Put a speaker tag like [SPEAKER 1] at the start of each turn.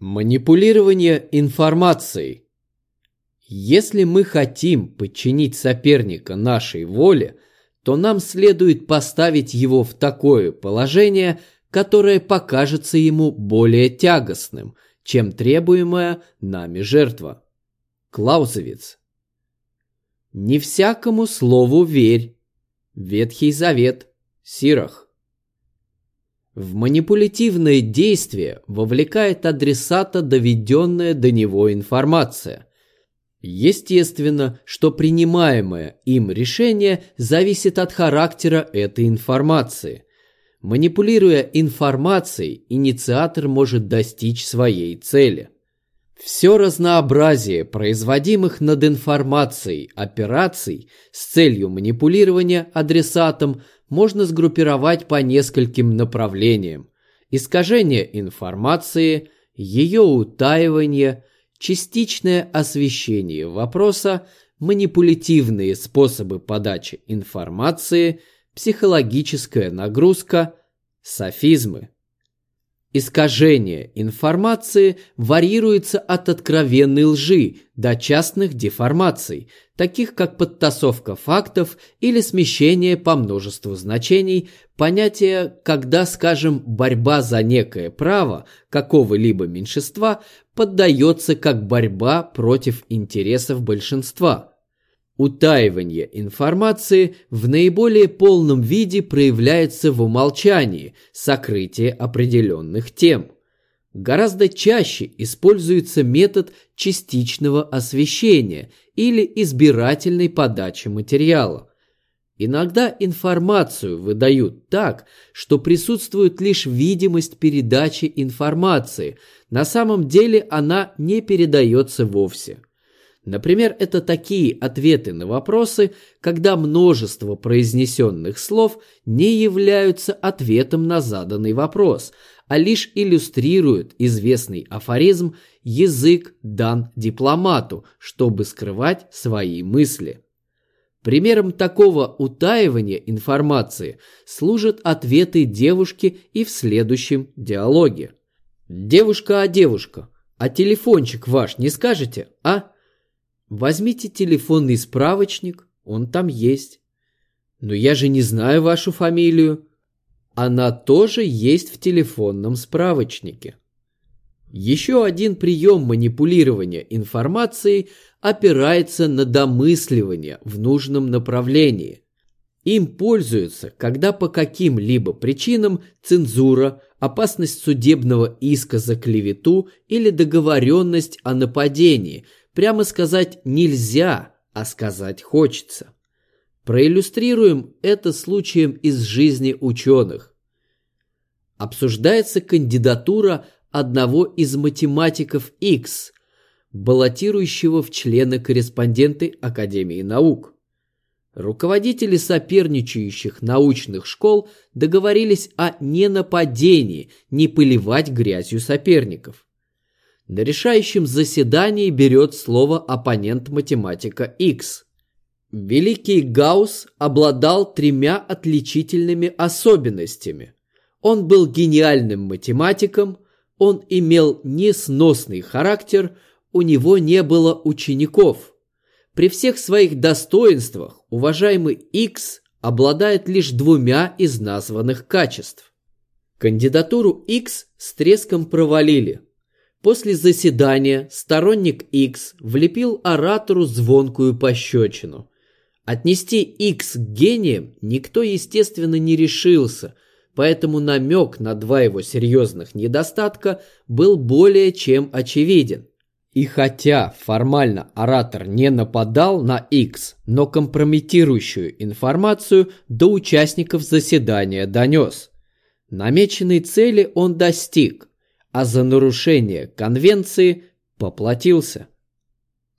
[SPEAKER 1] Манипулирование информацией. Если мы хотим подчинить соперника нашей воле, то нам следует поставить его в такое положение, которое покажется ему более тягостным, чем требуемая нами жертва. Клаузовиц. Не всякому слову верь. Ветхий Завет. Сирах. В манипулятивное действие вовлекает адресата доведенная до него информация. Естественно, что принимаемое им решение зависит от характера этой информации. Манипулируя информацией, инициатор может достичь своей цели. Все разнообразие производимых над информацией операций с целью манипулирования адресатом можно сгруппировать по нескольким направлениям. Искажение информации, ее утаивание, частичное освещение вопроса, манипулятивные способы подачи информации, психологическая нагрузка, софизмы. Искажение информации варьируется от откровенной лжи до частных деформаций, таких как подтасовка фактов или смещение по множеству значений, понятие, когда, скажем, борьба за некое право какого-либо меньшинства поддается как борьба против интересов большинства – Утаивание информации в наиболее полном виде проявляется в умолчании, сокрытии определенных тем. Гораздо чаще используется метод частичного освещения или избирательной подачи материала. Иногда информацию выдают так, что присутствует лишь видимость передачи информации, на самом деле она не передается вовсе. Например, это такие ответы на вопросы, когда множество произнесенных слов не являются ответом на заданный вопрос, а лишь иллюстрируют известный афоризм «язык дан дипломату», чтобы скрывать свои мысли. Примером такого утаивания информации служат ответы девушки и в следующем диалоге. «Девушка, а девушка, а телефончик ваш не скажете, а?» Возьмите телефонный справочник, он там есть. Но я же не знаю вашу фамилию. Она тоже есть в телефонном справочнике. Еще один прием манипулирования информацией опирается на домысливание в нужном направлении. Им пользуются, когда по каким-либо причинам цензура, опасность судебного иска за клевету или договоренность о нападении – прямо сказать нельзя, а сказать хочется. Проиллюстрируем это случаем из жизни ученых. Обсуждается кандидатура одного из математиков X, баллотирующего в члены-корреспонденты Академии наук. Руководители соперничающих научных школ договорились о ненападении, не поливать грязью соперников. На решающем заседании берет слово оппонент математика X. Великий Гаусс обладал тремя отличительными особенностями. Он был гениальным математиком, он имел несносный характер, у него не было учеников. При всех своих достоинствах уважаемый X обладает лишь двумя из названных качеств. Кандидатуру X с треском провалили – После заседания сторонник X влепил оратору звонкую пощечину. Отнести X к гениям никто, естественно, не решился, поэтому намек на два его серьезных недостатка был более чем очевиден. И хотя формально оратор не нападал на X, но компрометирующую информацию до участников заседания донес. Намеченной цели он достиг, а за нарушение конвенции поплатился.